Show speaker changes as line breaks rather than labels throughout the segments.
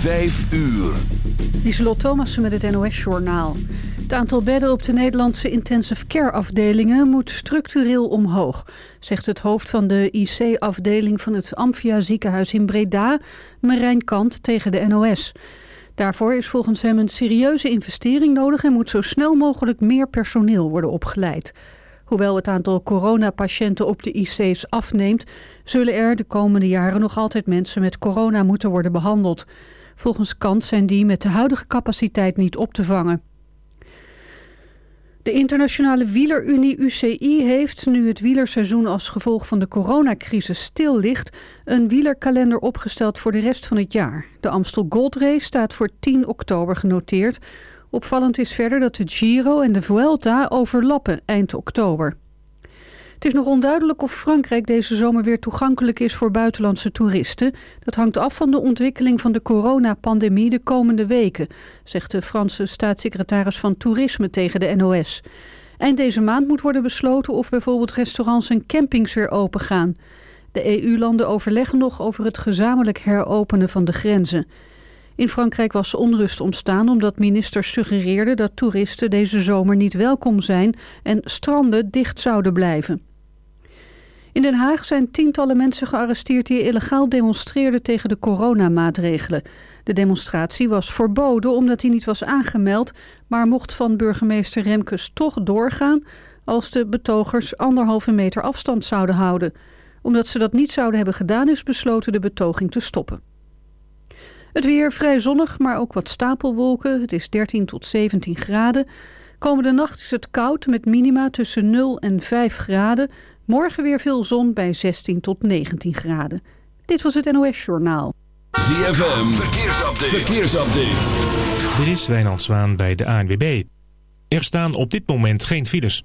Vijf uur.
Lieselot Thomassen met het NOS-journaal. Het aantal bedden op de Nederlandse intensive care afdelingen moet structureel omhoog, zegt het hoofd van de IC-afdeling van het Amphia ziekenhuis in Breda, Marijn Kant, tegen de NOS. Daarvoor is volgens hem een serieuze investering nodig en moet zo snel mogelijk meer personeel worden opgeleid. Hoewel het aantal coronapatiënten op de IC's afneemt, zullen er de komende jaren nog altijd mensen met corona moeten worden behandeld. Volgens Kant zijn die met de huidige capaciteit niet op te vangen. De internationale wielerunie UCI heeft, nu het wielerseizoen als gevolg van de coronacrisis stil ligt, een wielerkalender opgesteld voor de rest van het jaar. De Amstel Gold Race staat voor 10 oktober genoteerd. Opvallend is verder dat de Giro en de Vuelta overlappen eind oktober. Het is nog onduidelijk of Frankrijk deze zomer weer toegankelijk is voor buitenlandse toeristen. Dat hangt af van de ontwikkeling van de coronapandemie de komende weken, zegt de Franse staatssecretaris van Toerisme tegen de NOS. Eind deze maand moet worden besloten of bijvoorbeeld restaurants en campings weer open gaan. De EU-landen overleggen nog over het gezamenlijk heropenen van de grenzen. In Frankrijk was onrust ontstaan omdat ministers suggereerden dat toeristen deze zomer niet welkom zijn en stranden dicht zouden blijven. In Den Haag zijn tientallen mensen gearresteerd die illegaal demonstreerden tegen de coronamaatregelen. De demonstratie was verboden omdat hij niet was aangemeld, maar mocht van burgemeester Remkes toch doorgaan als de betogers anderhalve meter afstand zouden houden. Omdat ze dat niet zouden hebben gedaan is besloten de betoging te stoppen. Het weer vrij zonnig, maar ook wat stapelwolken. Het is 13 tot 17 graden. Komende nacht is het koud met minima tussen 0 en 5 graden. Morgen weer veel zon bij 16 tot 19 graden. Dit was het NOS Journaal.
ZFM, verkeersupdate. verkeersupdate.
Er is Wijnand Zwaan bij de ANWB. Er staan op dit moment geen files.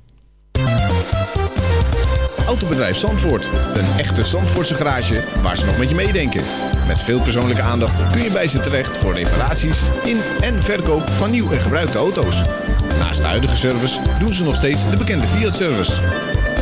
Autobedrijf Zandvoort. Een echte Zandvoortse garage waar ze nog met je meedenken. Met veel persoonlijke aandacht kun je bij ze terecht voor reparaties in en verkoop van nieuw en gebruikte auto's. Naast de huidige service doen ze nog steeds de bekende Fiat-service.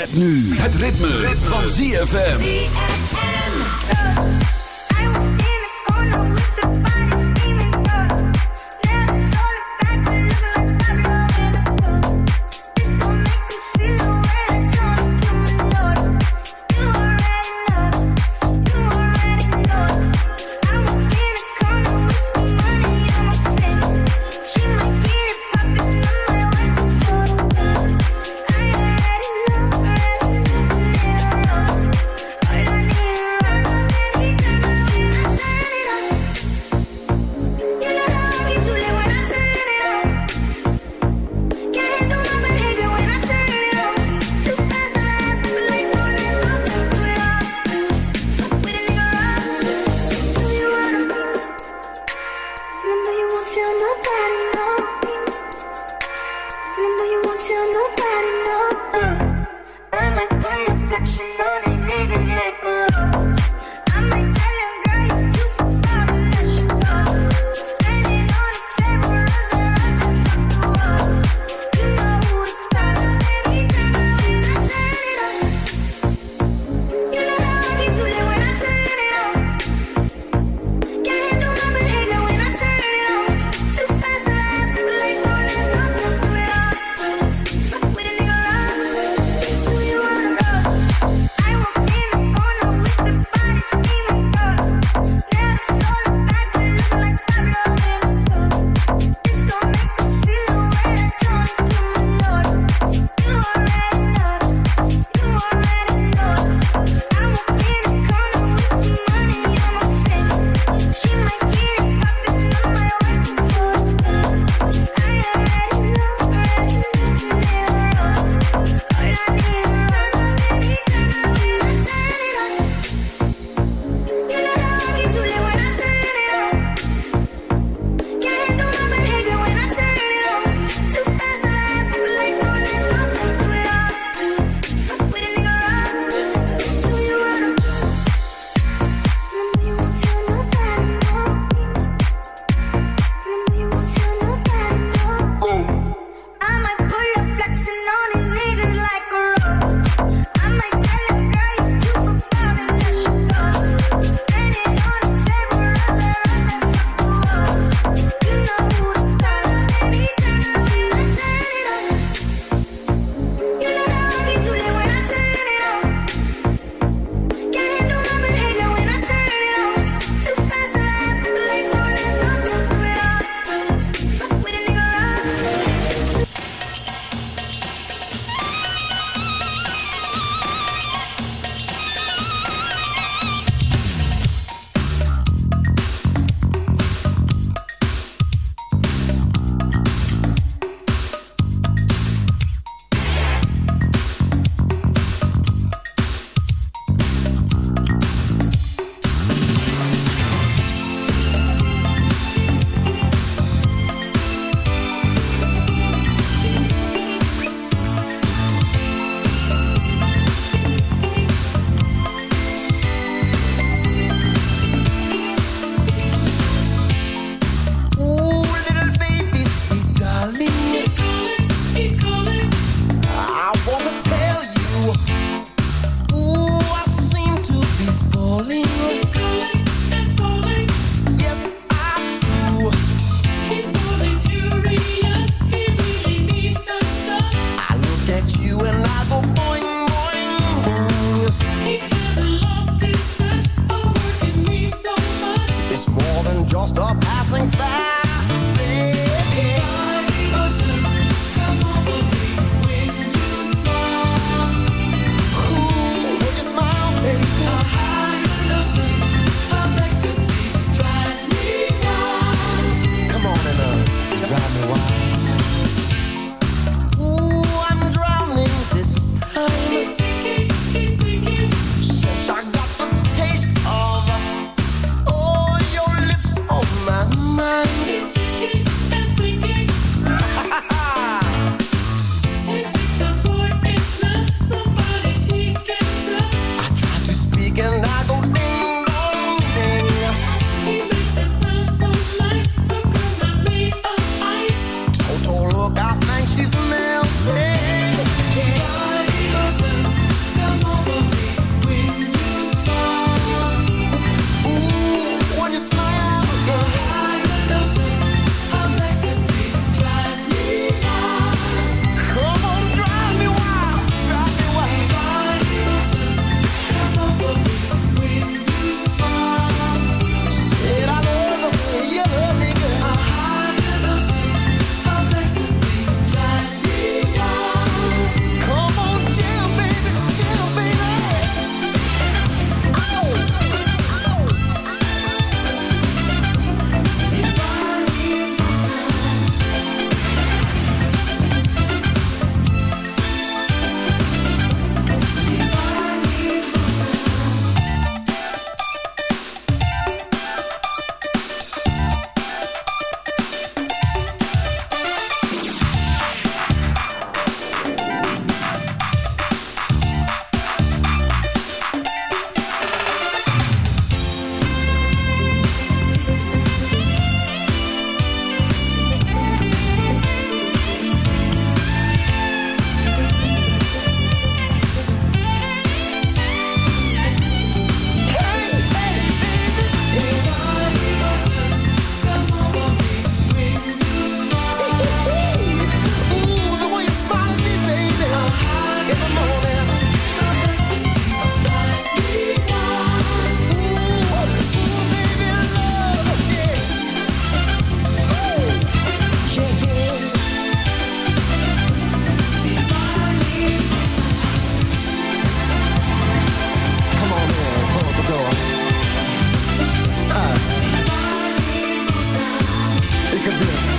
Met nu het ritme, van ZFM.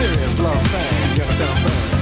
serious love thing, you understand what I'm saying?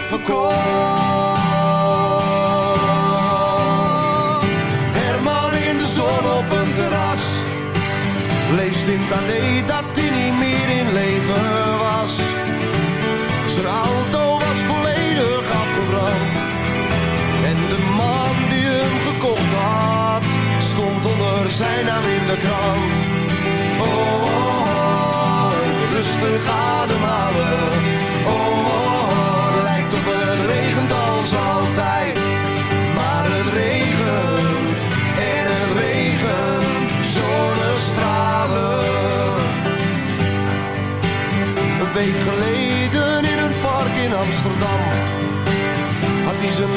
verkocht.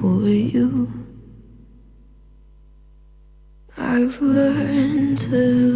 for you.
I've learned to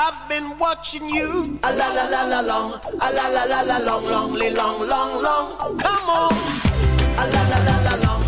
I've been
watching you. A la la la la long, a la la la la long, longly long, long, long. Come on, a la la la la long.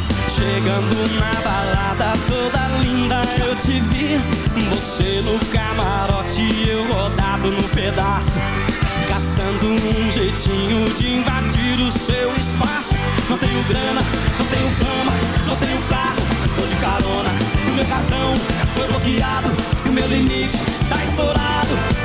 Chegando na balada toda linda eu te vi. Você no camarote eu rodado no pedaço. Caçando um jeitinho de invadir o seu espaço. Não tenho grana, não tenho fama, não tenho carro, tô de carona. O meu cartão foi bloqueado e o meu limite tá estourado.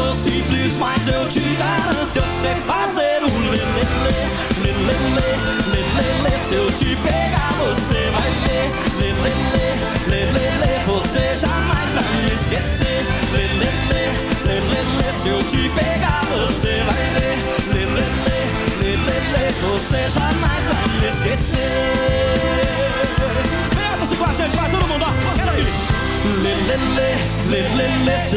Sou simples, mas eu te garanto, eu sei fazer o lelele, lelele, lelele. Se eu te pegar, você vai ver, lelele, lelele. Você jamais vai me esquecer, lelele, lelele. Se eu te pegar, você vai ver, lelele, lelele. Você jamais vai me esquecer. Vem, você com a gente, vai todo mundo, ó. Lelele, lelele, se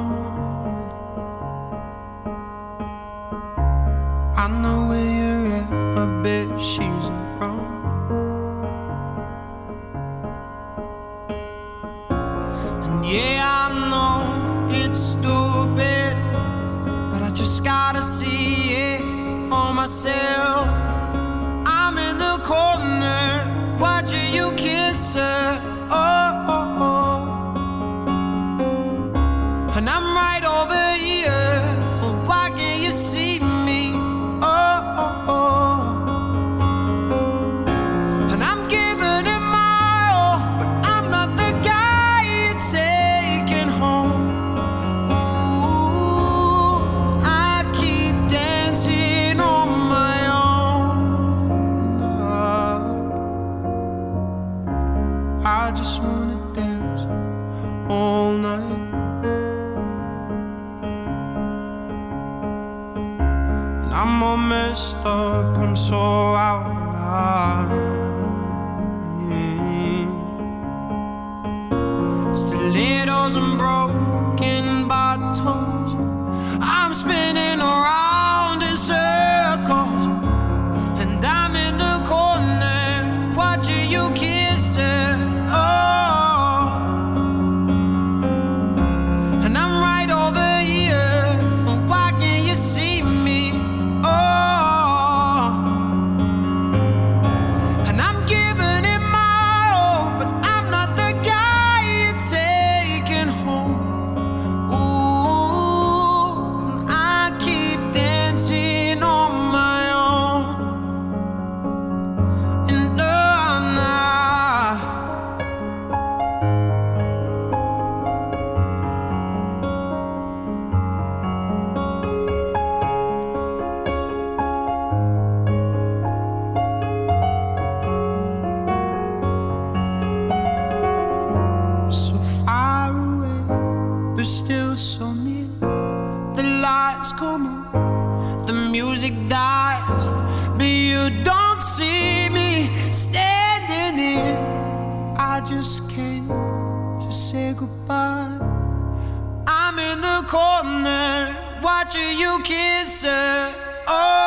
Corner watching you kiss her. Oh.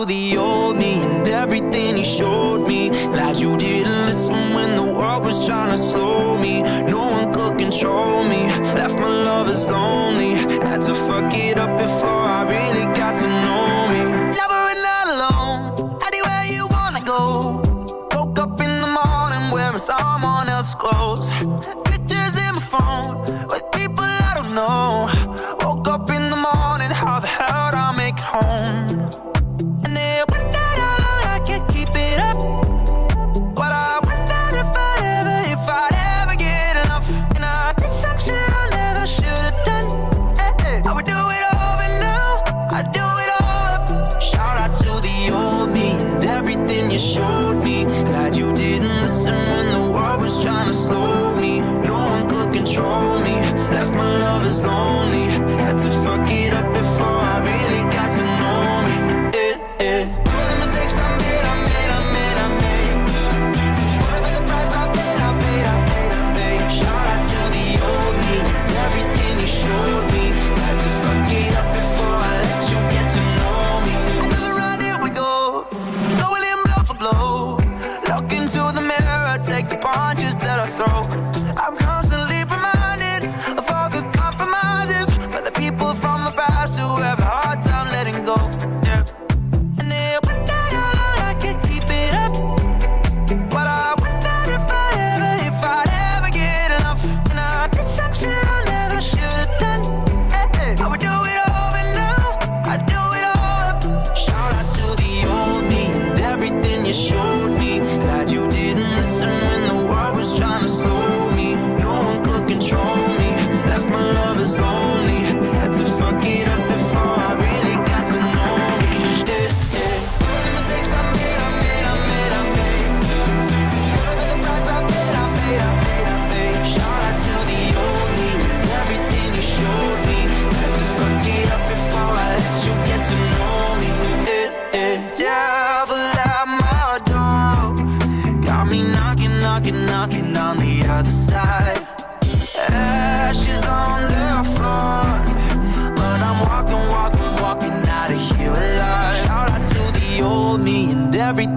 audio.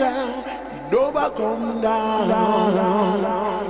shine, nova come down.